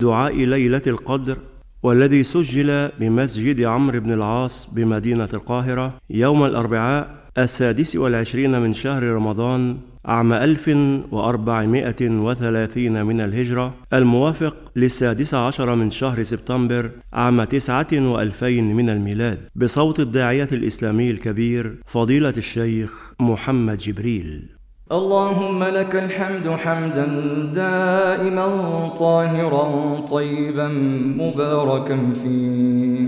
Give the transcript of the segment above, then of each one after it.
دعاء ليلة القدر والذي سجل بمسجد عمرو بن العاص بمدينة القاهرة يوم الأربعاء السادس والعشرين من شهر رمضان عام 1430 من الهجرة الموافق للسادس عشر من شهر سبتمبر عام تسعة وألفين من الميلاد بصوت الداعية الإسلامي الكبير فضيلة الشيخ محمد جبريل. اللهم لك الحمد حمدا دائما طاهرا طيبا مباركا فيه.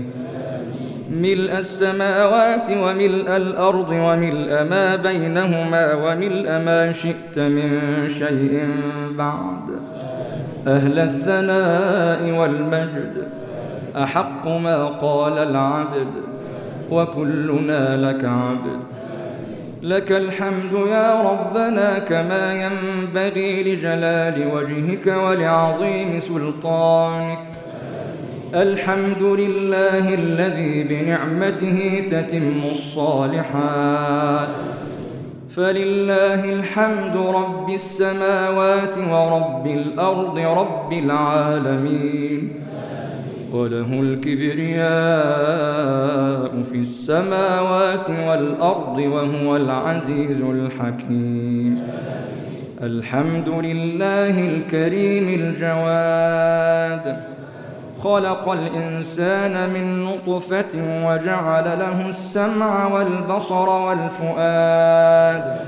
ملء السماوات وملء الأرض وملء ما بينهما وملء ما شئت من شيء بعد. أهل الثناء والمجد أحق ما قال العبد وكلنا لك عبد. لك الحمد يا ربنا كما ينبغي لجلال وجهك ولعظيم سلطانك. الحمد لله الذي بنعمته تتم الصالحات. فلله الحمد رب السماوات ورب الأرض رب العالمين. وله الكبرياء في السماوات والأرض وهو العزيز الحكيم. الحمد لله الكريم الجواد. خلق الإنسان من نطفة وجعل له السمع والبصر والفؤاد.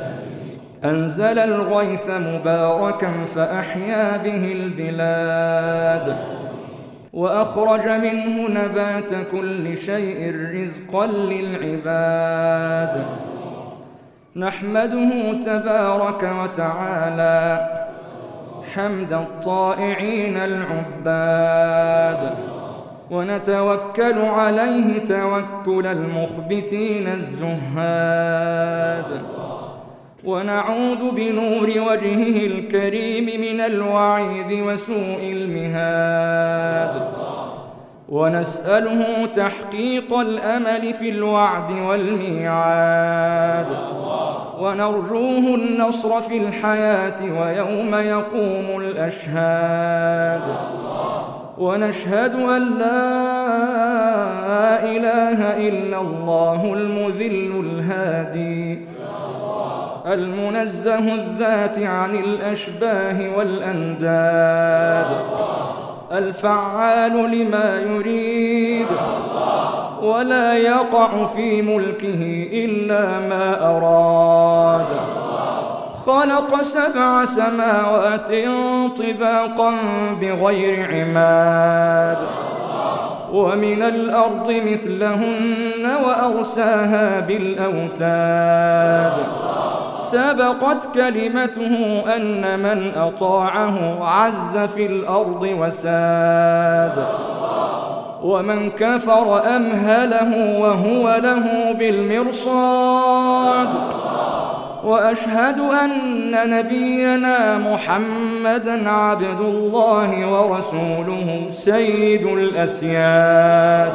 أنزل الغيث مباركا فأحيا به البلاد. وأخرج منه نبات كل شيء رزقا للعباد. نحمده تبارك وتعالى. حمد الطائعين العباد. ونتوكل عليه توكل المخبتين الزهاد. ونعوذ بنور وجهه الكريم من الوعيد وسوء المهاد. ونسأله تحقيق الأمل في الوعد والميعاد. ونرجوه النصر في الحياة ويوم يقوم الأشهاد. ونشهد أن لا إله إلا الله المذل الهادي. المنزه الذات عن الأشباه والأنداد. الفعال لما يريد. ولا يقع في ملكه إلا ما أراد. خلق سبع سماوات طباقا بغير عماد. ومن الأرض مثلهن وأرساها بالأوتاد. سبقت كلمته أن من أطاعه عز في الأرض وساد. ومن كفر أمهله وهو له بالمرصاد. وأشهد أن نبينا محمدا عبد الله ورسوله سيد الأسياد.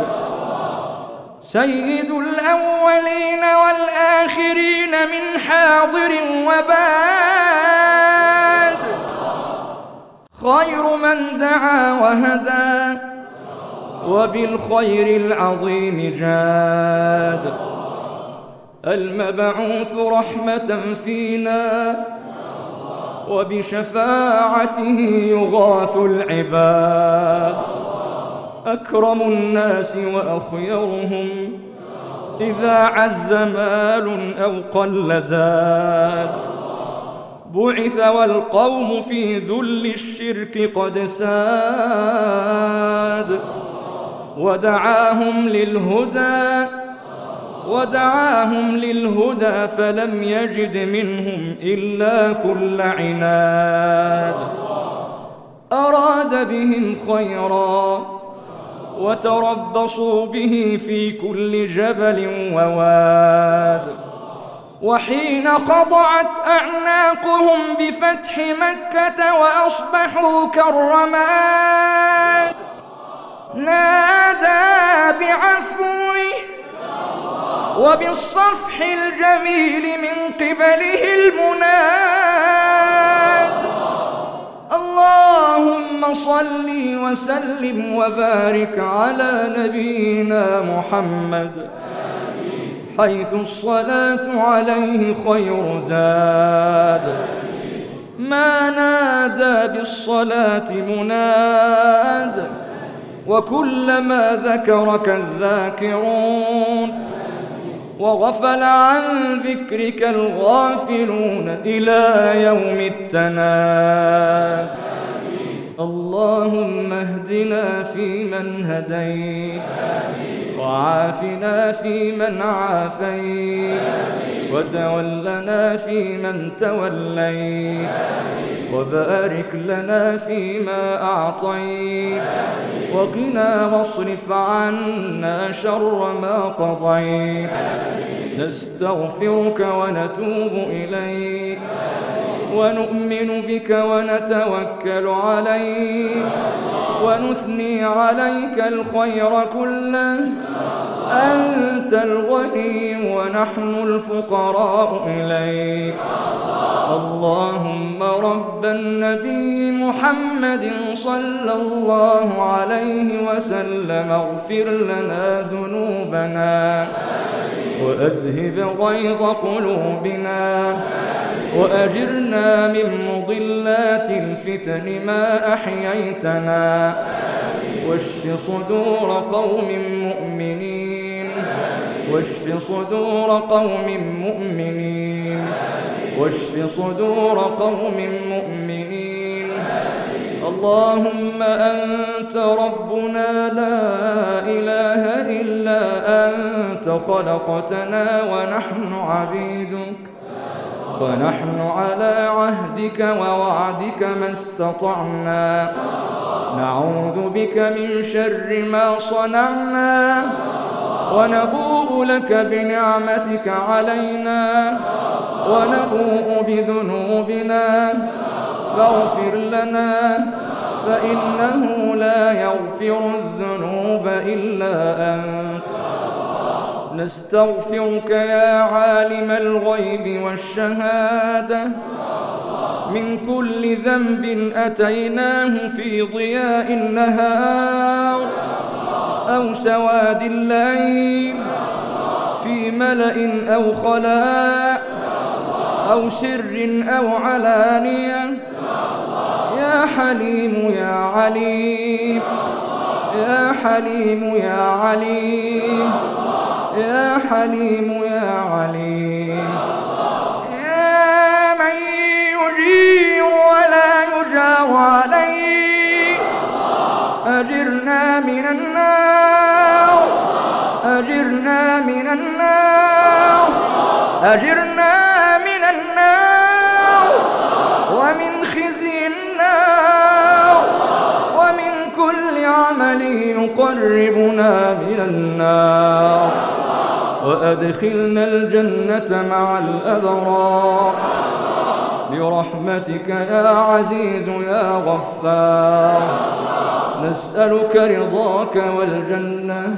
سيد الأولين والآخرين من حاضر وباد خير من دعا وهدى وبالخير العظيم جاد. المبعوث رحمة فينا وبشفاعته يغاث العباد. أكرم الناس وأخيرهم. إذا عز مال أو قل زاد. بعث والقوم في ذل الشرك قد ساد. ودعاهم للهدى. ودعاهم للهدى فلم يجد منهم إلا كل عناد. أراد بهم خيرا. وتربصوا به في كل جبل وواد. وحين قطعت أعناقهم بفتح مكة وأصبحوا كالرماد. نادى بعفوه وبالصفح الجميل من قبله المناد. اللهم صل وسلم وبارك على نبينا محمد. حيث الصلاة عليه خير زاد. ما نادى بالصلاة مناد. وكلما ذكرك الذاكرون وغفل عن ذكرك الغافلون إلى يوم التناد. اللهم اهدنا فيمن هديت وعافنا فيمن عافيت. وتولنا فيمن توليت. وبارك لنا فيما أعطيت. وقنا واصرف عنا شر ما قضيت. نستغفرك ونتوب إليك. ونؤمن بك ونتوكل عليك ونثني عليك الخير كله. أنت الغني ونحن الفقراء إليك. اللهم رب النبي محمد صلى الله عليه وسلم اغفر لنا ذنوبنا وأذهب غيظ قلوبنا. وأجرنا من مضلات الفتن ما أحييتنا. واشف صدور قوم مؤمنين. واشف صدور قوم مؤمنين. واشف صدور قوم مؤمنين. اللهم أنت ربنا لا إله إلا أنت خلقتنا ونحن عبيدك. ونحن على عهدك ووعدك ما استطعنا. نعوذ بك من شر ما صنعنا. ونبوء لك بنعمتك علينا. ونبوء بذنوبنا. فاغفر لنا. فإنه لا يغفر الذنوب إلا أنت. نستغفرك يا عالم الغيب والشهادة. من كل ذنب أتيناه في ضياء النهار أو سواد الليل. في ملأ أو خلاء أو سر أو علانية. يا حليم يا عليم يا حليم يا عليم. يا حليم يا عليم. يا من يجير ولا يجار عليه. أجرنا من النار. أجرنا من النار. أجرنا من النار. ومن خزي النار. ومن كل عمل يقربنا من النار. وأدخلنا الجنة مع الأبرار. برحمتك يا عزيز يا غفار. نسألك رضاك والجنة.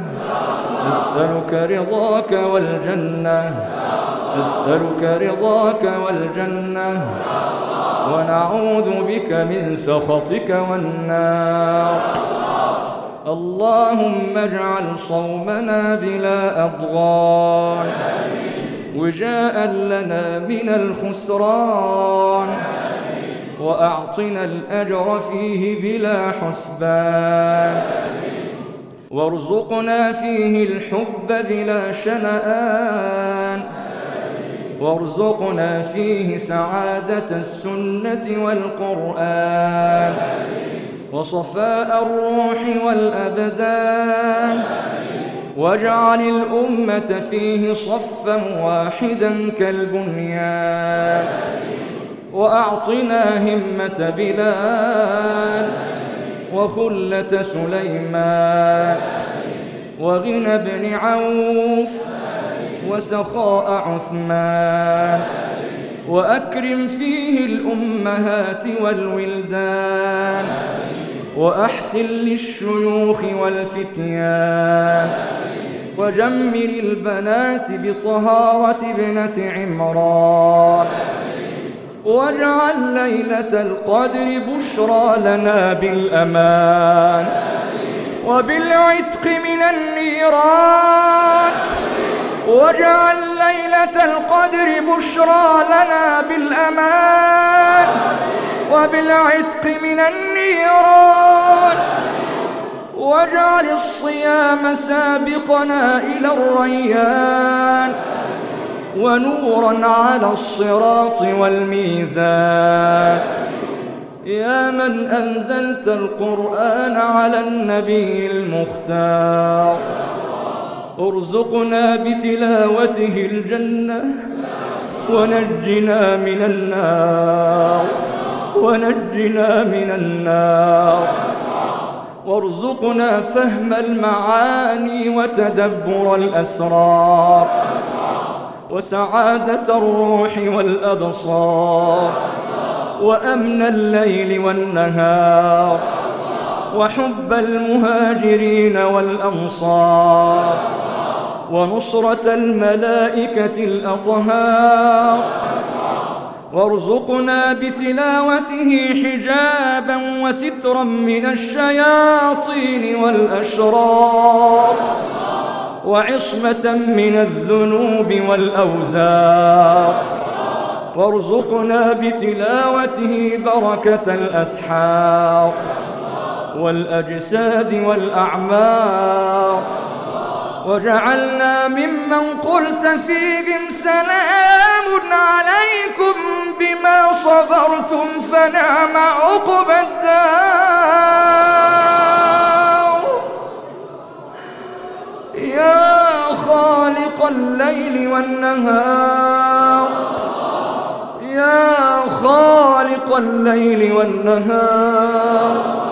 نسألك رضاك والجنة. نسألك رضاك والجنة. ونعوذ بك من سخطك والنار. اللهم اجعل صومنا بلا أضغان وجاء لنا من الخسران وأعطنا الأجر فيه بلا حسبان وارزقنا فيه الحب بلا شنآن وارزقنا فيه سعادة السنة والقرآن وصفاء الروح والأبدان. واجعل الأمة فيه صفا واحدا كالبنيان. وأعطنا همة بلال. وخلة سليمان. وغنى بن عوف وسخاء عثمان. وأكرم فيه الأمهات والولدان وأحسن للشيوخ والفتيان وجمل البنات بطهارة ابنة عمران واجعل ليلة القدر بشرى لنا بالأمان وبالعتق من النيران واجعل القدر بشرى لنا بالأمان وبالعتق من النيران. واجعل الصيام سابقنا إلى الريان ونورا على الصراط والميزان. يا من أنزلت القرآن على النبي المختار. أرزقنا بتلاوته الجنة ونجنا من النار ونجنا من النار. وارزقنا فهم المعاني وتدبر الأسرار وسعادة الروح والأبصار وأمن الليل والنهار وحب المهاجرين والأنصار. ونصرة الملائكة الأطهار. وارزقنا بتلاوته حجابا وسترا من الشياطين والأشرار. وعصمة من الذنوب والأوزار. وارزقنا بتلاوته بركة الأسحار. والأجساد والأعمار. وجعلنا ممن قلت فيهم سلام عليكم بما صبرتم فنعم عقب الدار. يا خالق الليل والنهار. يا خالق الليل والنهار.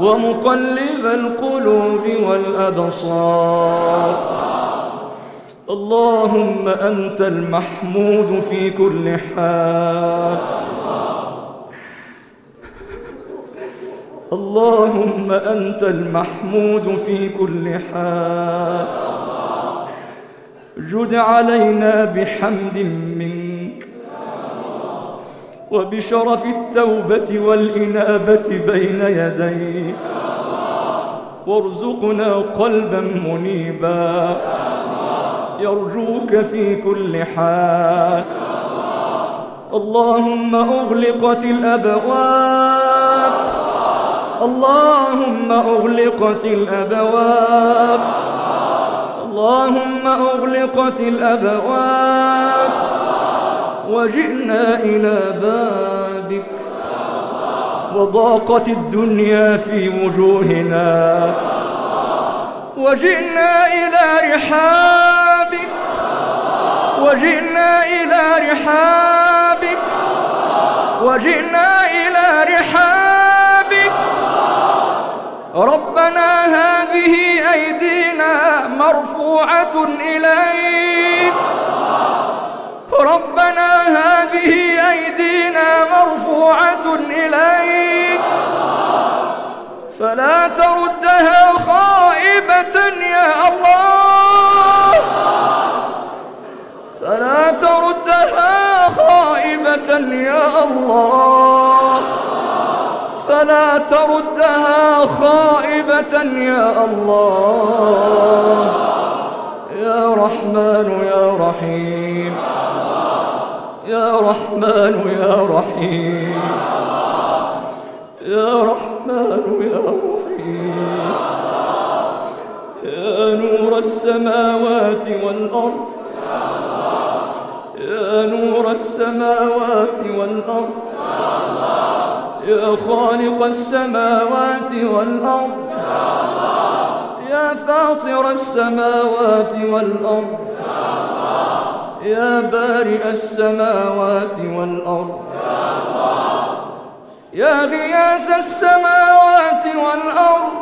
ومقلب القلوب والأبصار. اللهم أنت المحمود في كل حال. اللهم أنت المحمود في كل حال. جد علينا بحمد وبشرف التوبة والإنابة بين يديك. وارزقنا قلبا منيبا. يرجوك في كل حال. اللهم أغلقت الأبواب. اللهم أغلقت الأبواب. اللهم أغلقت الأبواب. وجئنا إلى بابك وضاقت الدنيا في وجوهنا. وجئنا إلى رحابك وجئنا إلى رحابك وجئنا إلى رحابك. ربنا هذه أيدينا مرفوعة إليك. ربنا هذه أيدينا مرفوعة إليك. فلا تردها خائبة يا الله. فلا تردها خائبة يا الله. فلا تردها خائبة يا الله. يا رحمن يا رحيم. يا رحمن يا رحيم. يا رحمن يا رحيم. يا نور السماوات والأرض. يا نور السماوات والأرض. يا خالق السماوات والأرض. يا فاطر السماوات والأرض. يا بارئ السماوات والأرض. يا غياث السماوات والأرض.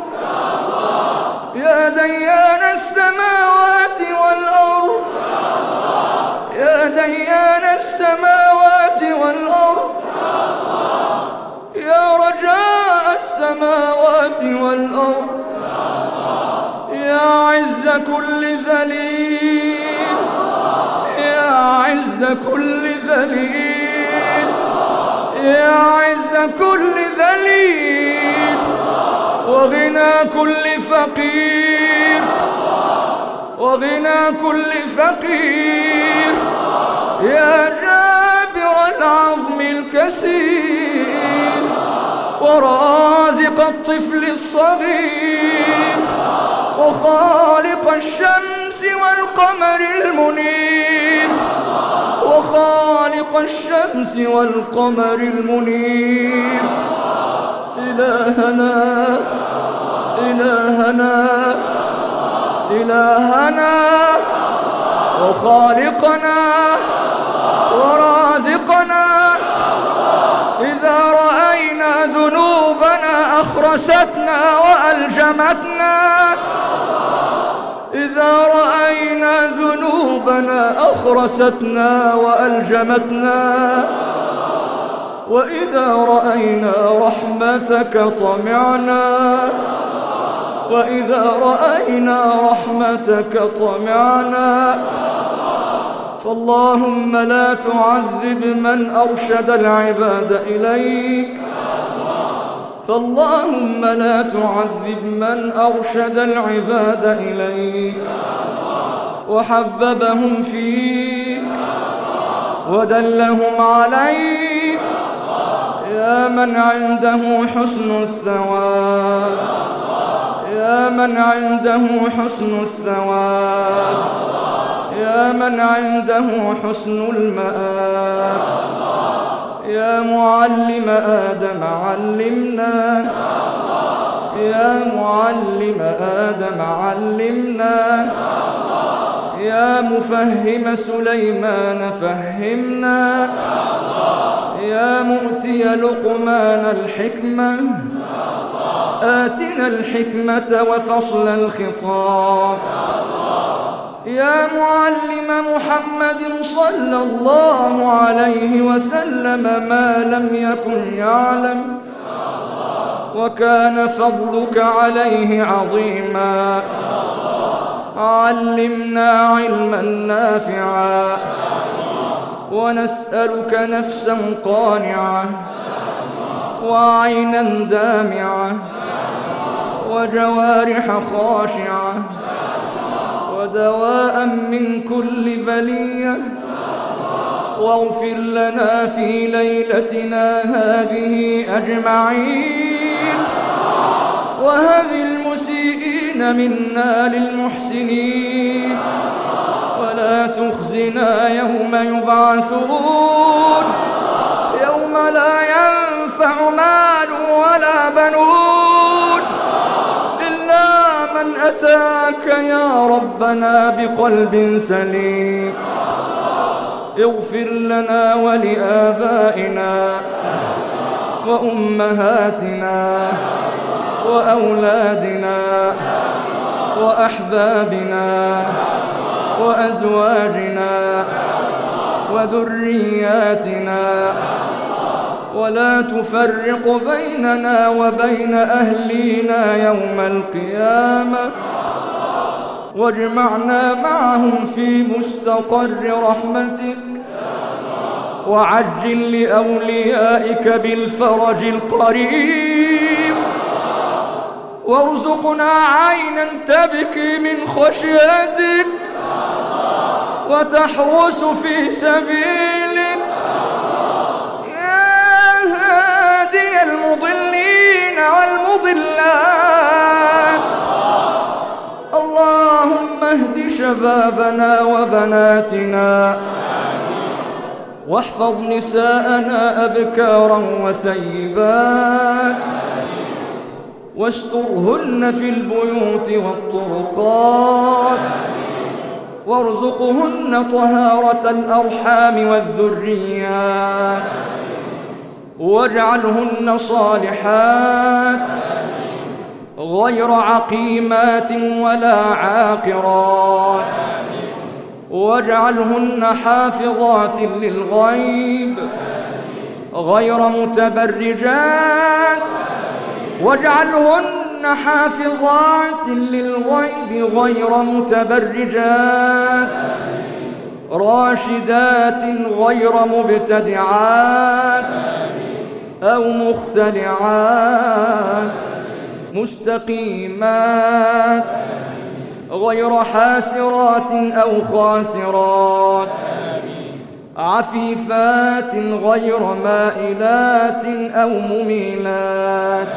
يا ديان السماوات والأرض. يا ديان السماوات والأرض. يا رجاء السماوات والأرض. يا عز كل ذليل. يا كل ذليل. يا عز كل ذليل. وغنى كل فقير. وغنى كل فقير. يا جابر العظم الكسير. ورازق الطفل الصغير. وخالق الشمس والقمر المنير. وخالق الشمس والقمر المنير. إلهنا إلهنا إلهنا. وخالقنا ورازقنا. إذا رأينا ذنوبنا أخرستنا وألجمتنا. إذا رأينا ذنوبنا أخرستنا وألجمتنا. وإذا رأينا رحمتك طمعنا. وإذا رأينا رحمتك طمعنا. فاللهم لا تعذب من أرشد العباد إليك. فاللهم لا تعذب من أرشد العباد إليك وحببهم فيك ودلهم عليك يا من عنده حسن الثواب يا من عنده حسن الثواب يا من عنده حسن المآب يا معلم آدم علمنا. يا معلم آدم علمنا. يا مفهم سليمان فهمنا. يا مؤتي لقمان الحكمة. آتنا الحكمة وفصل الخطاب. يا معلم محمد صلى الله عليه وسلم ما لم يكن يعلم وكان فضلك عليه عظيما. علمنا علما نافعا. ونسألك نفسا قانعة وعينا دامعة وجوارح خاشعة ودواء من كل بلية. واغفر لنا في ليلتنا هذه أجمعين. وهب المسيئين منا للمحسنين. ولا تخزنا يوم يبعثون. يوم لا ينفع مال ولا بنون. أتاك يا ربنا بقلب سليم. اغفر لنا ولآبائنا وأمهاتنا وأولادنا وأحبابنا وأزواجنا وذرياتنا ولا تفرق بيننا وبين أهلينا يوم القيامة. واجمعنا معهم في مستقر رحمتك. وعجل لأوليائك بالفرج القريب. وارزقنا عينا تبكي من خشيتك. وتحرس في سبيلك. والمضلات اللهم اهد شبابنا وبناتنا. واحفظ نساءنا أبكارا وثيبات. واسترهن في البيوت والطرقات. وارزقهن طهارة الأرحام والذريات. واجعلهن صالحات غير عقيمات ولا عاقرات واجعلهن حافظات للغيب غير متبرجات واجعلهن حافظات للغيب غير متبرجات راشدات غير مبتدعات أو مختلعات مستقيمات غير حاسرات أو خاسرات عفيفات غير مائلات أو مميلات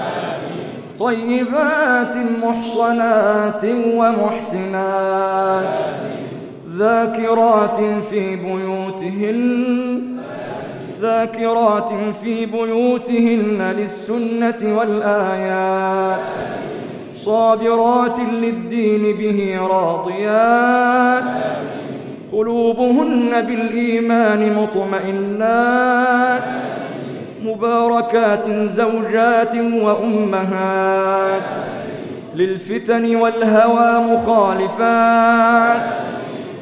طيبات محصنات ومحسنات ذاكرات في بيوتهن ذاكرات في بيوتهن للسنة والآيات صابرات للدين به راضيات. قلوبهن بالإيمان مطمئنات. مباركات زوجات وأمهات. للفتن والهوى مخالفات.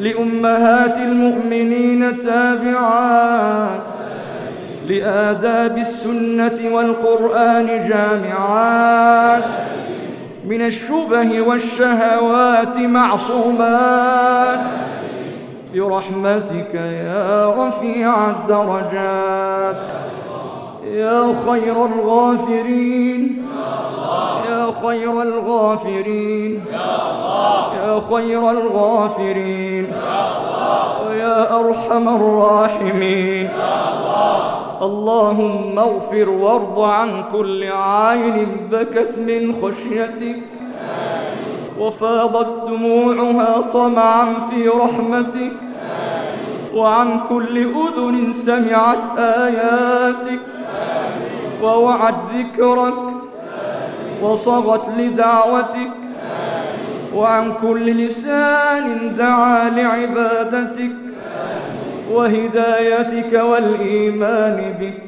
لأمهات المؤمنين تابعات. لآداب السنة والقرآن جامعات من الشبه والشهوات معصومات برحمتك يا رفيع الدرجات يا خير الغافرين يا خير الغافرين يا خير الغافرين ويا أرحم الراحمين اللهم اغفر وارض عن كل عين بكت من خشيتك. وفاضت دموعها طمعا في رحمتك. وعن كل أذن سمعت آياتك. ووعد ذكرك. وصغت لدعوتك. وعن كل لسان دعا لعبادتك. وهدايتك والإيمان بك.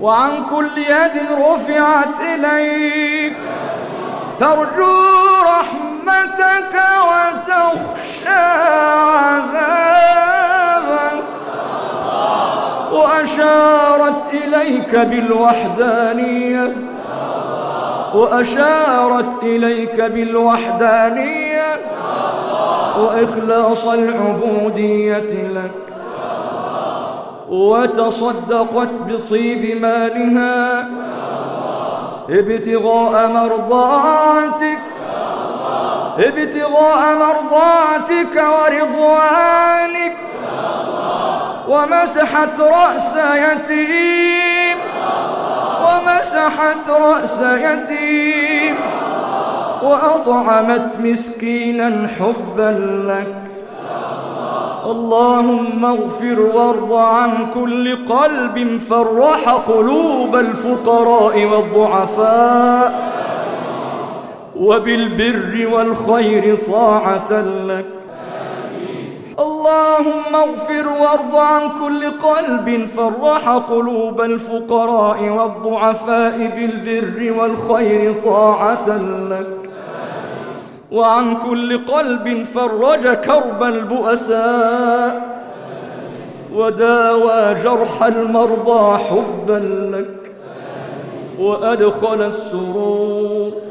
وعن كل يد رفعت إليك. ترجو رحمتك وتخشى عذابك. وأشارت إليك بالوحدانية. وأشارت إليك بالوحدانية. وإخلاص العبودية لك. وتصدقت بطيب مالها. ابتغاء مرضاتك. ابتغاء مرضاتك ورضوانك. ومسحت رأس يتيم. ومسحت رأس يتيم. وأطعمت مسكينا حبا لك. اللهم اغفر وارض عن كل قلب فرح قلوب الفقراء والضعفاء. وبالبر والخير طاعة لك. اللهم اغفر وارض عن كل قلب فرح قلوب الفقراء والضعفاء بالبر والخير طاعة لك. وعن كل قلب فرج كرب البؤساء. وداوى جرح المرضى حبا لك. وأدخل السرور.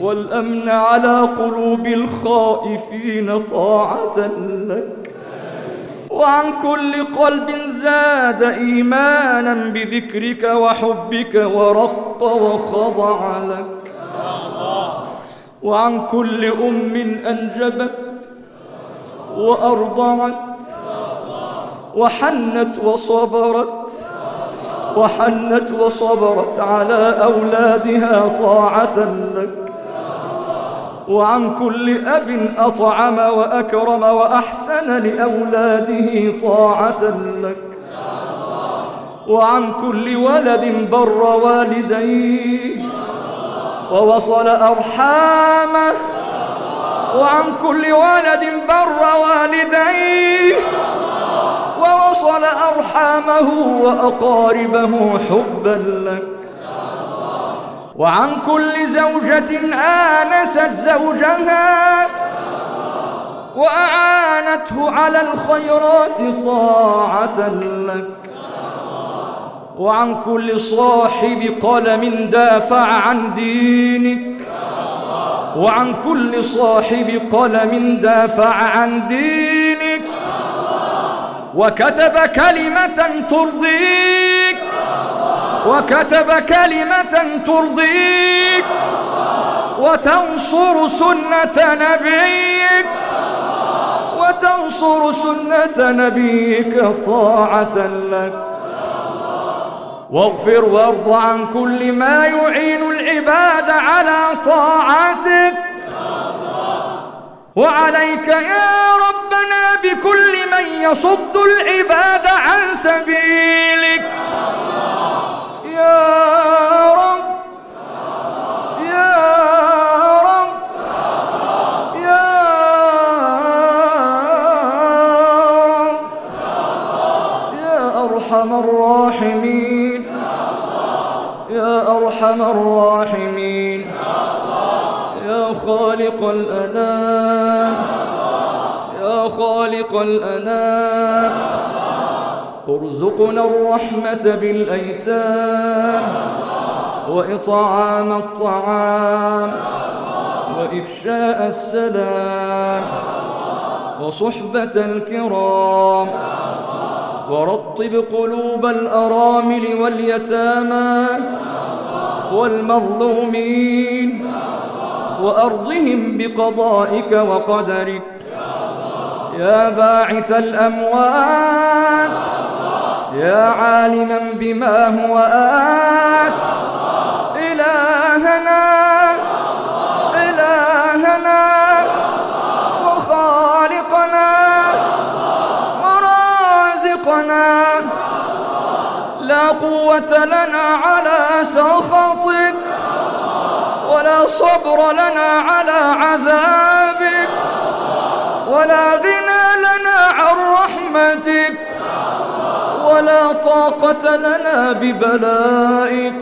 والأمن على قلوب الخائفين طاعة لك. وعن كل قلب زاد إيمانا بذكرك وحبك ورق وخضع لك. وعن كل أم أنجبت وأرضعت وحنت وصبرت وحنت وصبرت على أولادها طاعة لك. وعن كل أب أطعم وأكرم وأحسن لأولاده طاعة لك. وعن كل ولد بر والديه ووصل أرحامه. وعن كل ولد بر والديه ووصل أرحامه وأقاربه حبا لك. وعن كل زوجة آنست زوجها وأعانته على الخيرات طاعة لك. وعن كل صاحب قلم دافع عن دينك. وعن كل صاحب قلم دافع عن دينك. وكتب كلمة ترضيك. وكتب كلمة ترضيك وتنصر سنة نبيك وتنصر سنة نبيك طاعة لك. واغفر وارض عن كل ما يعين العباد على طاعتك. وعليك يا ربنا بكل من يصد العباد عن سبيلك. أرحم الراحمين يا أرحم الراحمين يا خالق الأنام يا خالق الأنام. ارزقنا الرحمة بالأيتام وإطعام الطعام وإفشاء السلام وصحبة الكرام ورطب قلوب الأرامل واليتامى والمظلومين وأرضهم بقضائك وقدرك يا باعث الأموات يا عالما بما هو آت. إلهنا. إلهنا. وخالقنا. ورازقنا. لا قوة لنا على سخطك ولا صبر لنا على عذابك ولا غنى لنا عن رحمتك. ولا طاقة لنا ببلائك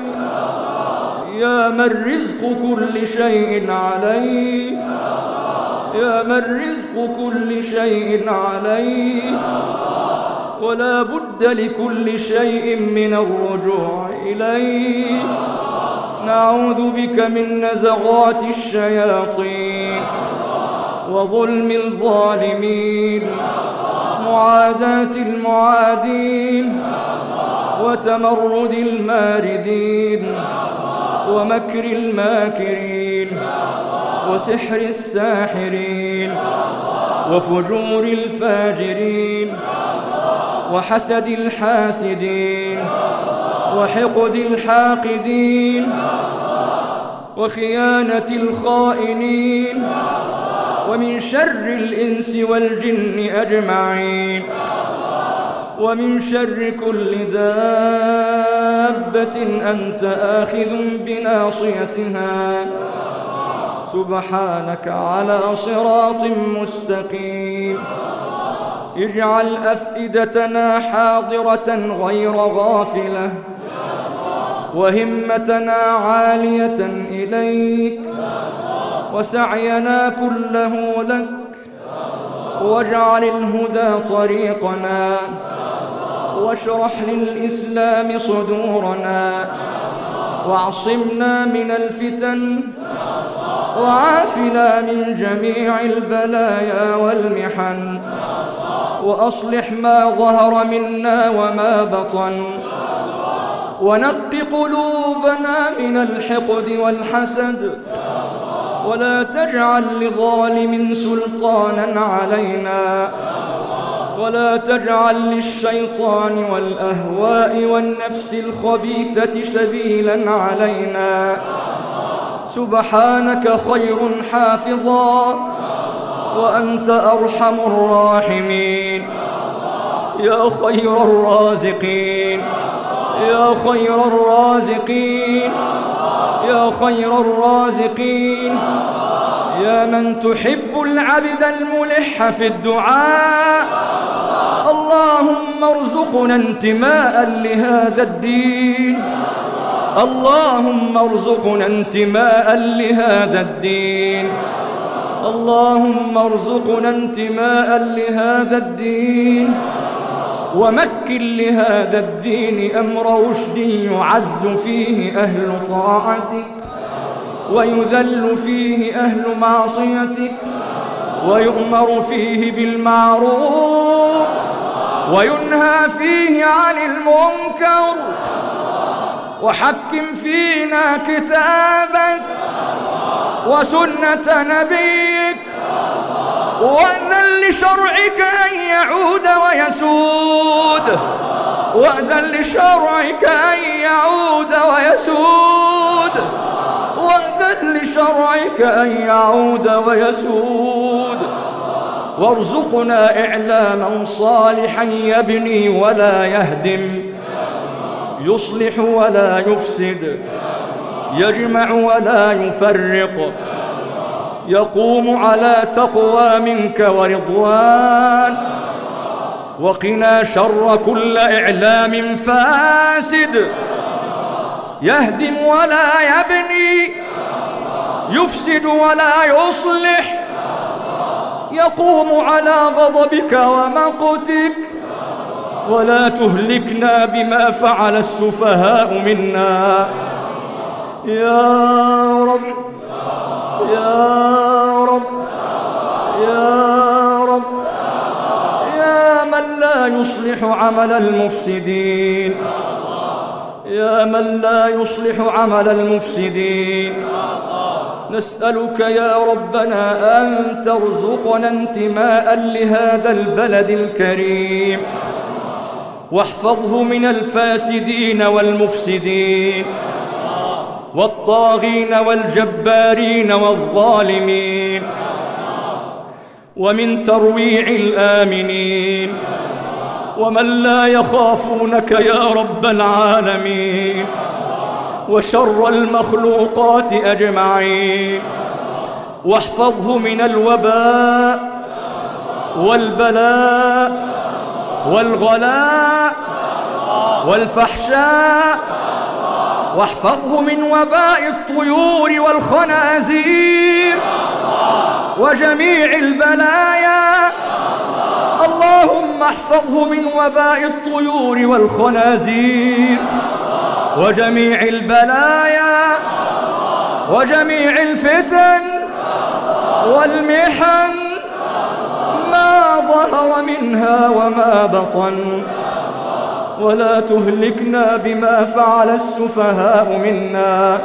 يا من رزق كل شيء عليه. يا من رزق كل شيء عليه. ولا بد لكل شيء من الرجوع إليه. نعوذ بك من نزغات الشياطين وظلم الظالمين. معاداة المعادين وتمرد الماردين ومكر الماكرين وسحر الساحرين وفجور الفاجرين وحسد الحاسدين وحقد الحاقدين وخيانة الخائنين ومن شر الإنس والجن أجمعين. ومن شر كل دابة أنت آخذ بناصيتها. سبحانك على صراط مستقيم. اجعل أفئدتنا حاضرة غير غافلة. وهمتنا عالية إليك. وسعينا كله لك. واجعل الهدى طريقنا. واشرح للإسلام صدورنا. واعصمنا من الفتن. وعافنا من جميع البلايا والمحن. وأصلح ما ظهر منا وما بطن. ونق قلوبنا من الحقد والحسد. ولا تجعل لظالم سلطانا علينا. ولا تجعل للشيطان والأهواء والنفس الخبيثة سبيلا علينا. سبحانك خير حافظا. وأنت أرحم الراحمين. يا خير الرازقين. يا خير الرازقين. يا خير الرازقين. يا من تحب العبد الملح في الدعاء. اللهم ارزقنا انتماء لهذا الدين. اللهم ارزقنا انتماء لهذا الدين. اللهم ارزقنا انتماء لهذا الدين. ومكن لهذا الدين أمر رشد يعز فيه أهل طاعتك ويذل فيه أهل معصيتك ويؤمر فيه بالمعروف وينهى فيه عن المنكر وحكم فينا كتابك وسنة نبيك. وأذن لشرعك أن يعود ويسود. وأذن لشرعك أن يعود ويسود. وأذن لشرعك أن يعود ويسود. وارزقنا إعلاما صالحا يبني ولا يهدم. يصلح ولا يفسد. يجمع ولا يفرق. يقوم على تقوى منك ورضوان. وقنا شر كل إعلام فاسد. يهدم ولا يبني. يفسد ولا يصلح. يقوم على غضبك ومقتك. ولا تهلكنا بما فعل السفهاء منا. يا رب. يا رب يا رب يا من لا يصلح عمل المفسدين يا من لا يصلح عمل المفسدين. نسألك يا ربنا أن ترزقنا انتماء لهذا البلد الكريم. واحفظه من الفاسدين والمفسدين. والطاغين والجبارين والظالمين ومن ترويع الآمنين ومن لا يخافونك يا رب العالمين وشر المخلوقات أجمعين واحفظه من الوباء والبلاء والغلاء والفحشاء واحفظه من وباء الطيور والخنازير وجميع البلايا. اللهم احفظه من وباء الطيور والخنازير وجميع البلايا. وجميع الفتن والمحن. ما ظهر منها وما بطن. ولا تهلكنا بما فعل السفهاء منا.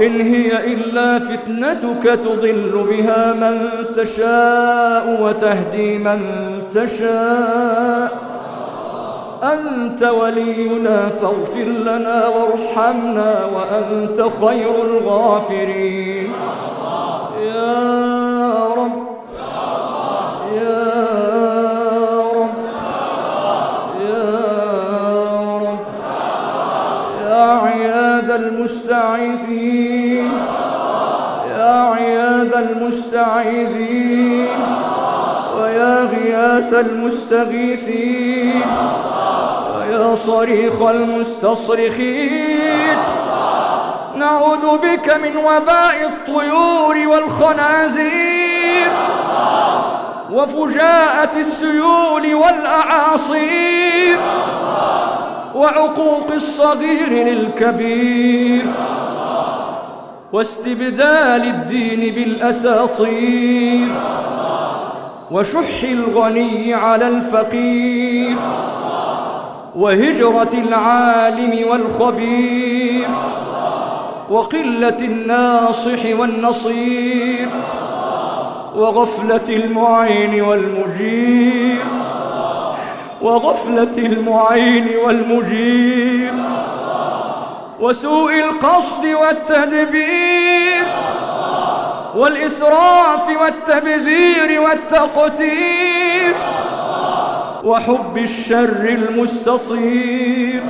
إن هي إلا فتنتك تضل بها من تشاء وتهدي من تشاء. أنت ولينا فاغفر لنا وارحمنا وأنت خير الغافرين. يا المستعيذين. يا عياد المستعيذين. ويا غياث المستغيثين. ويا صريخ المستصرخين. نعوذ بك من وباء الطيور والخنازير. وفجاءة السيول والأعاصير. وعقوق الصغير للكبير واستبدال الدين بالأساطير وشح الغني على الفقير وهجرة العالم والخبير وقلة الناصح والنصير وغفلة المعين والمجير. وغفلة المعين والمجير وسوء القصد والتدبير والإسراف والتبذير والتقتير وحب الشر المستطير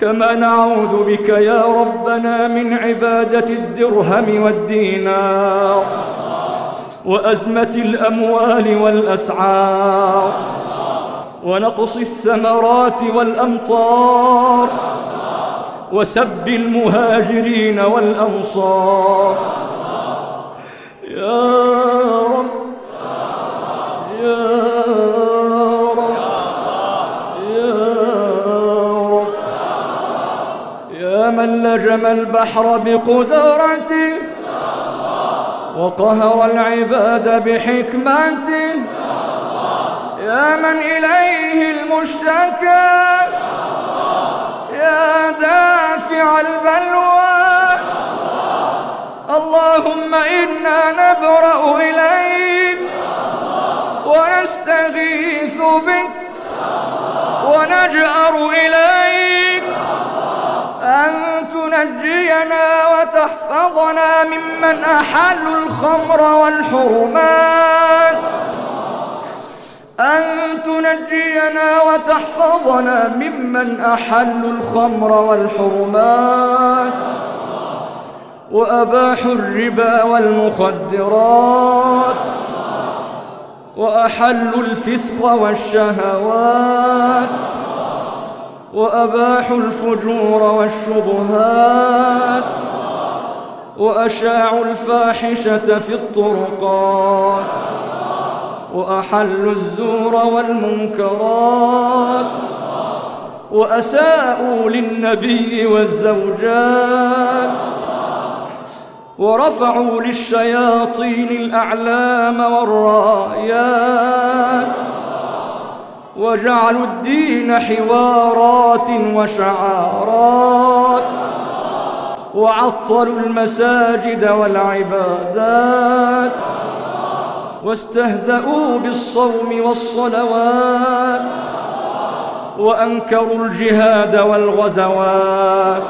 كما نعوذ بك يا ربنا من عبادة الدرهم والدينار وأزمة الأموال والأسعار ونقص الثمرات والأمطار. وسب المهاجرين والأنصار. يا رب. يا رب. يا رب. يا من لجم البحر بقدرته. وقهر العباد بحكمته. يا من إليه المشتكى. يا دافع البلوى. اللهم إنا نبرأ إليك ونستغيث بك ونجأر إليك. أن تنجينا وتحفظنا ممن أحلوا الخمر والحرمات أن تنجينا وتحفظنا ممن أحلوا الخمر والحرمات وأباحوا الربا والمخدرات. وأحلوا الفسق والشهوات. وأباحوا الفجور والشبهات. وأشاعوا الفاحشة في الطرقات. وأحلوا الزور والمنكرات وأساءوا للنبي والزوجات ورفعوا للشياطين الأعلام والرايات وجعلوا الدين حوارات وشعارات وعطلوا المساجد والعبادات واستهزأوا بالصوم والصلوات وأنكروا الجهاد والغزوات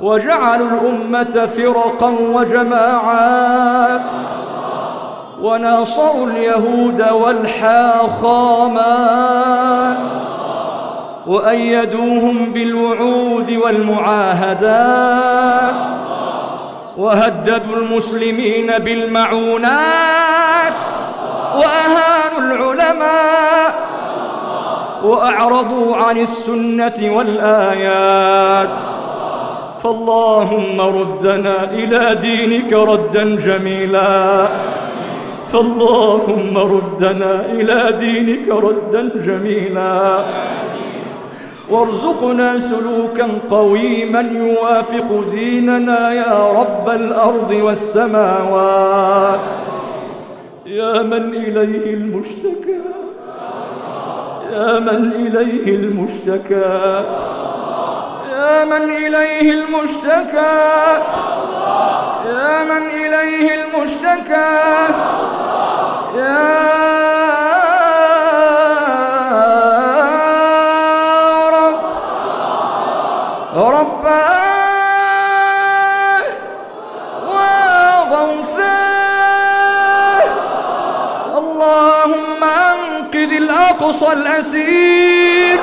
وجعلوا الأمة فرقا وجماعات وناصروا اليهود والحاخامات وأيدوهم بالوعود والمعاهدات وهددوا المسلمين بالمعونات وأهانوا العلماء وأعرضوا عن السنة والآيات فاللهم ردنا إلى دينك ردا جميلا فاللهم ردنا إلى دينك ردا جميلا وارزقنا سلوكا قويما يوافق ديننا يا رب الأرض والسماوات. يا من إليه المشتكى. يا من إليه المشتكى. يا من إليه المشتكى. يا من إليه المشتكى. يا الأقصى الأسير.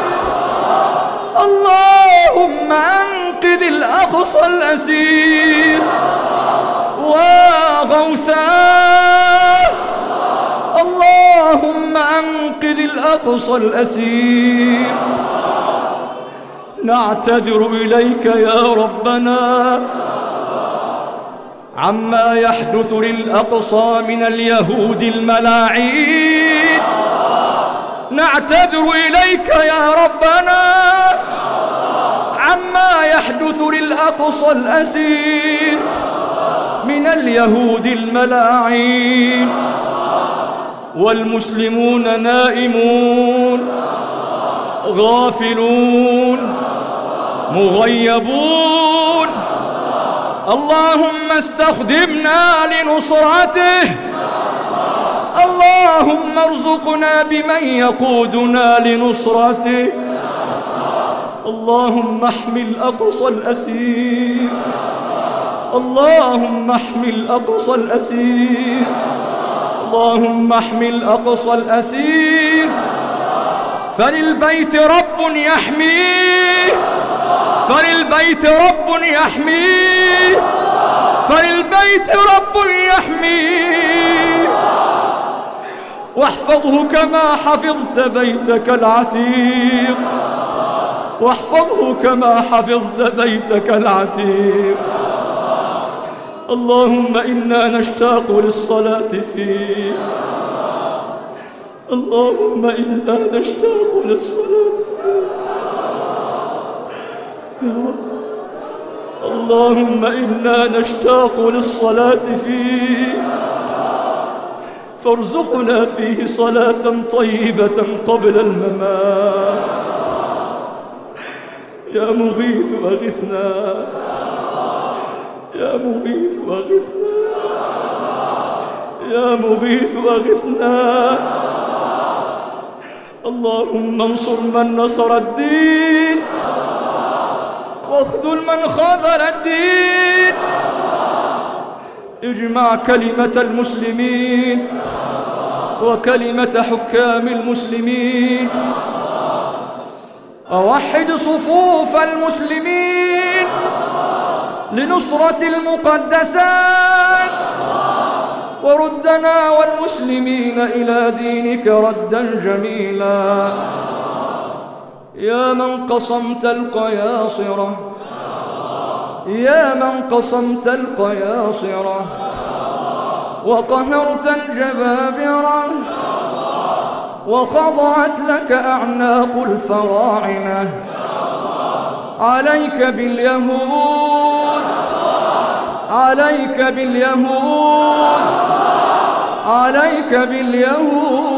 اللهم أنقذ الأقصى الأسير. وغوثاه اللهم أنقذ الأقصى الأسير. نعتذر إليك يا ربنا. عما يحدث للأقصى من اليهود الملاعين. نعتذر إليك يا ربنا. عما يحدث للأقصى الأسير من اليهود الملاعين. والمسلمون نائمون. غافلون. مغيبون. اللهم استخدمنا لنصرته. اللهم ارزقنا بمن يقودنا لنصرته. اللهم احمل أقصى الأسير. اللهم احمل أقصى الأسير. اللهم احمل أقصى الأسير. فللبيت رب يحميه فللبيت رب يحميه فللبيت رب يحميه واحفظه كما حفظت بيتك العتيق. واحفظه كما حفظت بيتك العتيق. اللهم إنا نشتاق للصلاة فيه اللهم إنا نشتاق للصلاة رب. اللهم إنا نشتاق للصلاة فيه فارزقنا فيه صلاة طيبة قبل الممات. يا مغيث أغثنا. يا مغيث أغثنا. يا مغيث أغثنا. اللهم انصر من نصر الدين. واخذل من خذل الدين. اجمع كلمة المسلمين وكلمة حكام المسلمين. أوحد صفوف المسلمين لنصرة المقدسات وردنا والمسلمين إلى دينك ردا جميلا. يا من قصمت القياصرة يا من قصمت القياصرة وقهرت الجبابرة وخضعت لك أعناق الفراعنة عليك باليهود عليك باليهود عليك باليهود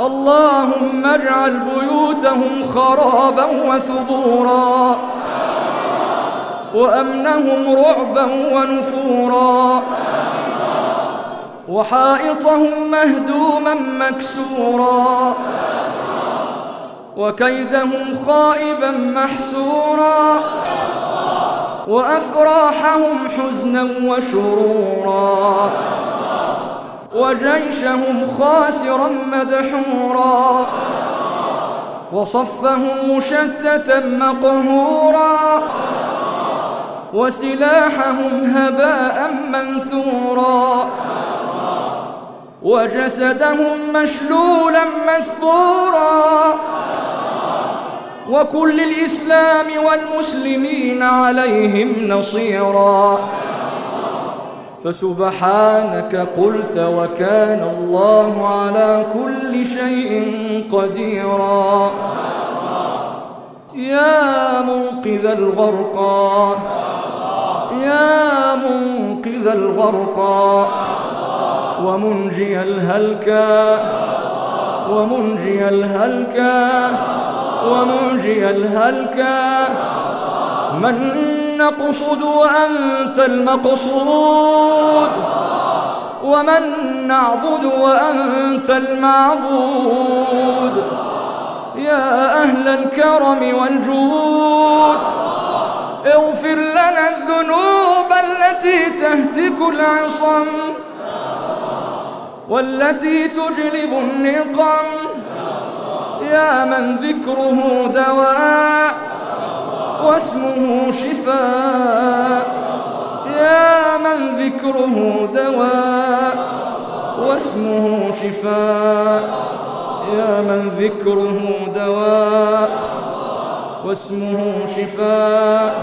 اللهم اجعل بيوتهم خرابا وثبورا وأمنهم رعبا ونفورا. وحائطهم مهدوما مكسورا. وكيدهم خائبا محسورا. وأفراحهم حزنا وشرورا. وجيشهم خاسرا مدحورا. وصفهم مشتتا مقهورا. وسلاحهم هباء منثورا. وجسدهم مشلولا مسطورا وكل الإسلام والمسلمين عليهم نصيرا. فسبحانك قلت وكان الله على كل شيء قديرا. يا منقذ الغرقى. يا منقذ الغرقى ومنجي الهلكى ومنجي الهلكى ومنجي الهلكى من نقصد وأنت المقصود ومن نعبد وأنت المعبود. يا أهل الكرم والجود اغفر لنا الذنوب التي تهتك العصم والتي تجلب النقم. يا من ذكره دواء واسمه شفاء. يا من ذكره دواء واسمه شفاء. يا من ذكره دواء واسمه شفاء.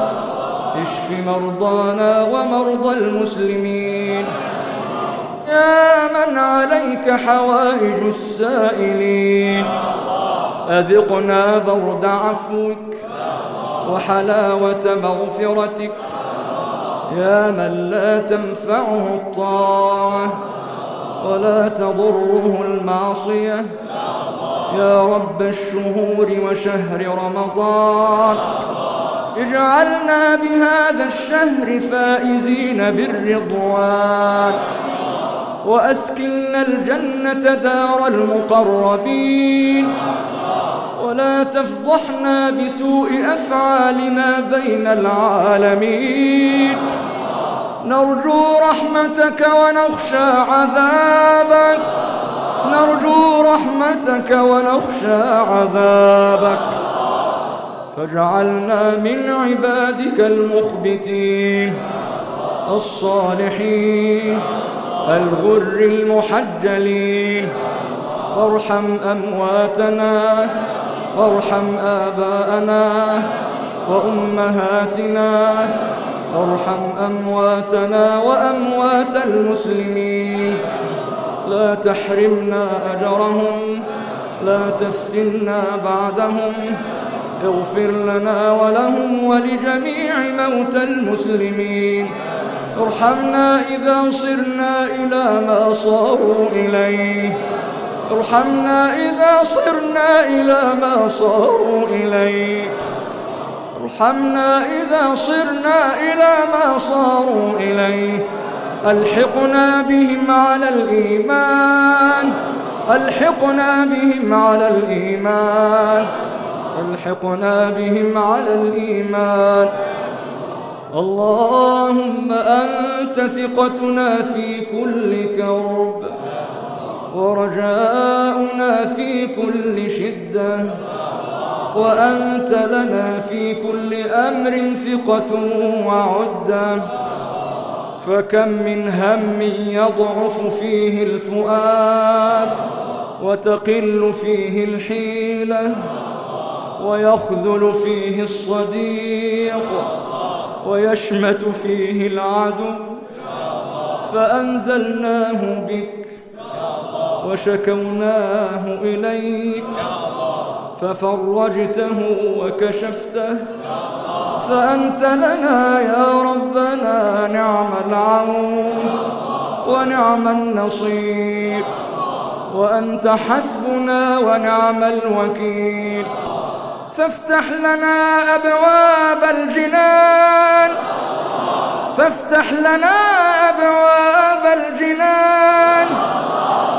اشف مرضانا ومرضى المسلمين. يا من عليك حوائج السائلين. أذقنا برد عفوك وحلاوة مغفرتك. يا من لا تنفعه الطاعة ولا تضره المعصية. يا رب الشهور وشهر رمضان. اجعلنا بهذا الشهر فائزين بالرضوان. وأسكننا الجنة دار المقربين. ولا تفضحنا بسوء أفعالنا بين العالمين. نرجو رحمتك ونخشى عذابك. نرجو رحمتك ونخشى عذابك. فاجعلنا من عبادك المخبتين الصالحين الغر المحجلين. وارحم أمواتنا وارحم آباءنا وأمهاتنا وارحم أمواتنا وأموات المسلمين. لا تحرمنا أجرهم لا تفتنا بعدهم. اغفر لنا ولهم ولجميع موتى المسلمين. ارحمنا إذا صرنا إلى ما صاروا إليه. ارحمنا إذا صرنا إلى ما صاروا إليه. ارحمنا إذا صرنا إلى ما صاروا إليه. ألحقنا بهم على الإيمان. ألحقنا بهم على الإيمان. ألحقنا بهم على الإيمان. اللهم أنت ثقتنا في كل كرب ورجاؤنا في كل شدة وأنت لنا في كل أمر ثقة وعدة. فكم من هم يضعف فيه الفؤاد وتقل فيه الحيلة ويخذل فيه الصديق ويشمت فيه العدو. فأنزلناه بك وشكوناه إليك ففرجته وكشفته فأنت لنا يا ربنا نعم العون ونعم النصير وأنت حسبنا ونعم الوكيل فافتح لنا أبواب الجنان فافتح لنا أبواب الجنان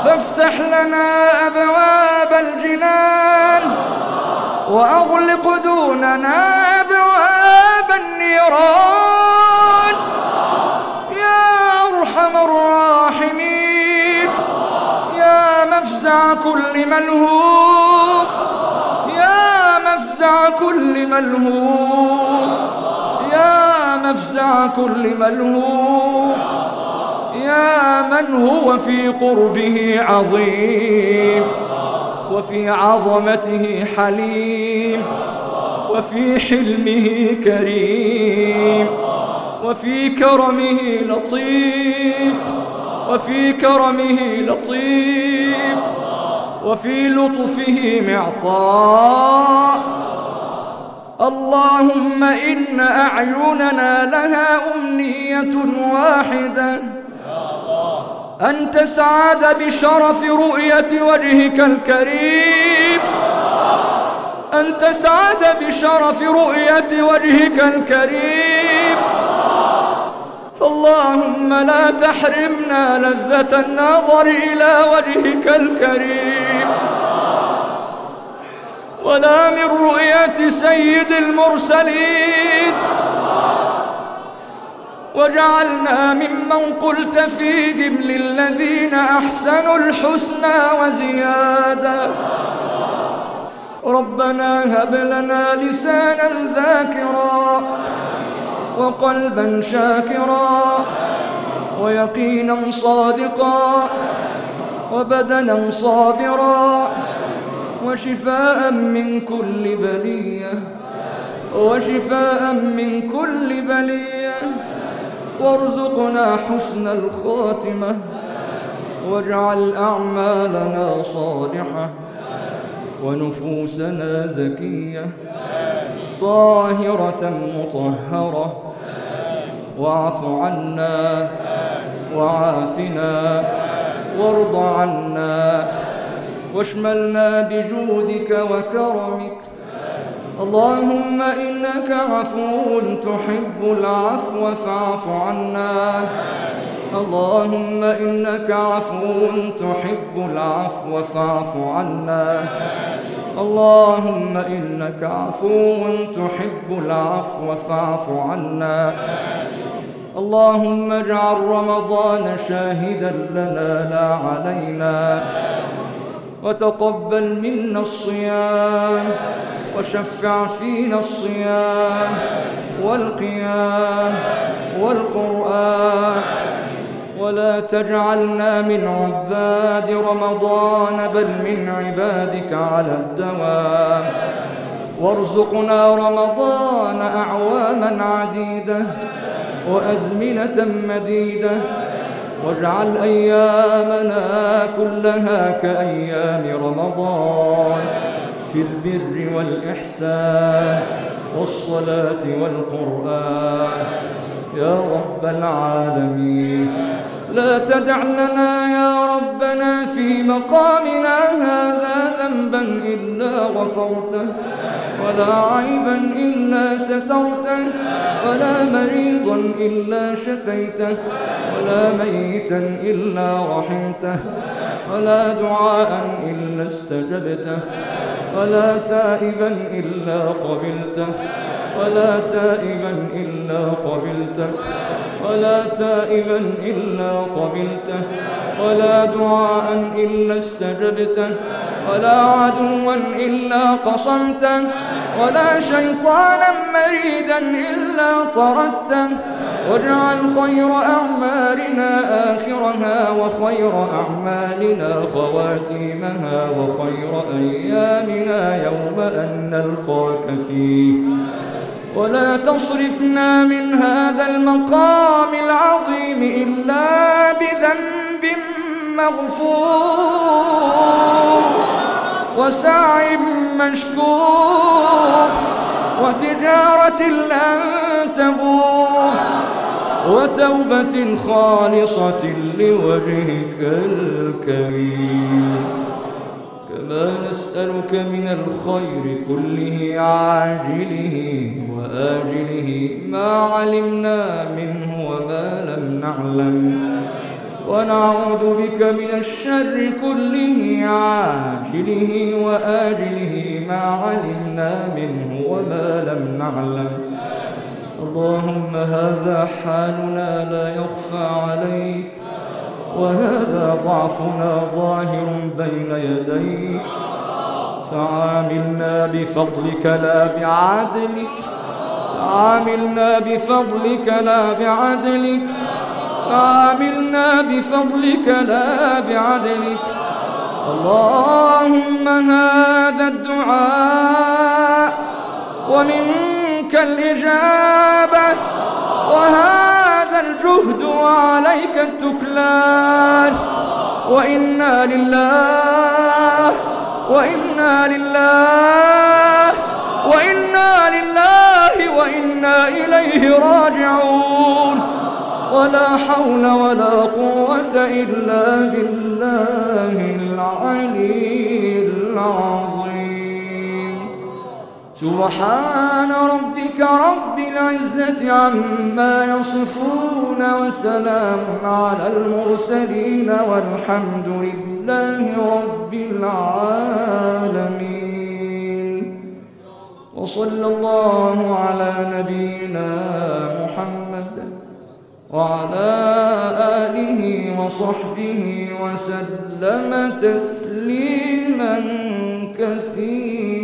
فافتح لنا أبواب الجنان وأغلق دوننا النيران يا أرحم الراحمين. يا مفزع كل ملهوف. يا مفزع كل ملهوف. يا مفزع كل ملهوف. يا من هو في قربه عظيم. وفي عظمته حليم. وفي حلمه كريم وفي كرمه لطيف وفي كرمه لطيف وفي لطفه معطاء. اللهم إن أعيننا لها أمنية واحدة أن تسعد بشرف رؤية وجهك الكريم. أن تسعد بشرف رؤية وجهك الكريم. فاللهم لا تحرمنا لذة النظر إلى وجهك الكريم. ولا من رؤية سيد المرسلين. وجعلنا ممن قلت فيهم للذين أحسنوا الحسنى وزيادة. ربنا هب لنا لسانا ذاكرا وقلبا شاكرا ويقينا صادقا وبدنا صابرا وشفاء من كل بلية وشفاء من كل بلية وارزقنا حسن الخاتمة واجعل أعمالنا صالحة ونفوسنا زكية طاهرة مطهرة. واعف عنا وعافنا وارض عنا واشملنا بجودك وكرمك. اللهم إنك عفو تحب العفو فاعف عنا. اللهم إنك عفو تحب العفو فاعف عنا. اللهم إنك عفو تحب العفو فاعف عنا. اللهم اجعل رمضان شاهدا لنا لا علينا. وتقبل منا الصيام وشفع فينا الصيام والقيام والقرآن ولا تجعلنا من عباد رمضان بل من عبادك على الدوام. وارزقنا رمضان أعواما عديدة وأزمنة مديدة. واجعل أيامنا كلها كأيام رمضان. في البر والإحسان والصلاة والقرآن. يا رب العالمين. لا تدع لنا يا ربنا في مقامنا هذا ذنبا إلا غفرته ولا عيبا إلا سترته ولا مريضا إلا شفيته ولا ميتا إلا رحمته ولا دعاء إلا استجبته ولا تائبا إلا قبلته. ولا تائبا إلا قبلته. ولا تائبا إلا قبلته. ولا دعاء إلا استجبته. ولا عدوا إلا قصمته ولا شيطانا مريدا إلا طردته. واجعل خير أعمالنا آخرها وخير أعمالنا خواتيمها وخير أيامنا يوم أن نلقاك فيه. ولا تصرفنا من هذا المقام العظيم إلا بذنب مغفور وسعي مشكور وتجارة لن تبور وتوبة خالصة لوجهك الكريم. كما نسألك من الخير كله عاجله وآجله ما علمنا منه وما لم نعلم. ونعوذ بك من الشر كله عاجله وآجله ما علمنا منه وما لم نعلم. اللهم هذا حالنا لا يخفى عليك. وهذا ضعفنا ظاهر بين يديك فعاملنا بفضلك لا بعدلك فعاملنا بفضلك لا بعدلك فعاملنا بفضلك لا بعدلك اللهم هذا الدعاء ومنك الإجابة. وهذا الجهد وعليك التكلان وإنا لله وإنا لله وإنا لله وإنا إليه راجعون. ولا حول ولا قوة إلا بالله العلي العظيم. سبحان ربك رب العزة عما يصفون وسلام على المرسلين والحمد لله رب العالمين. وصلى الله على نبينا محمد وعلى آله وصحبه وسلم تسليما كثيرا.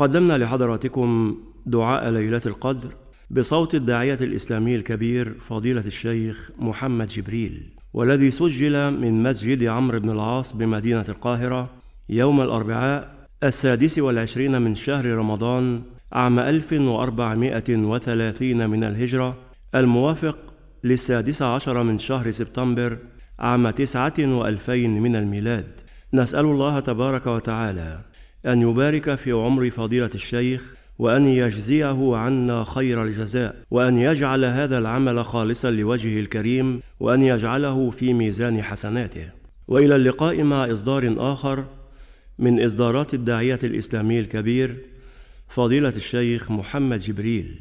قدمنا لحضراتكم دعاء ليلة القدر بصوت الداعية الإسلامي الكبير فضيلة الشيخ محمد جبريل والذي سجل من مسجد عمرو بن العاص بمدينة القاهرة يوم الأربعاء السادس والعشرين من شهر رمضان عام 1430 من الهجرة الموافق للسادس عشر من شهر سبتمبر عام تسعة وألفين من الميلاد. نسأل الله تبارك وتعالى أن يبارك في عمر فضيلة الشيخ وأن يجزيه عنا خير الجزاء وأن يجعل هذا العمل خالصا لوجهه الكريم وأن يجعله في ميزان حسناته. وإلى اللقاء مع إصدار آخر من إصدارات الداعية الإسلامي الكبير فضيلة الشيخ محمد جبريل.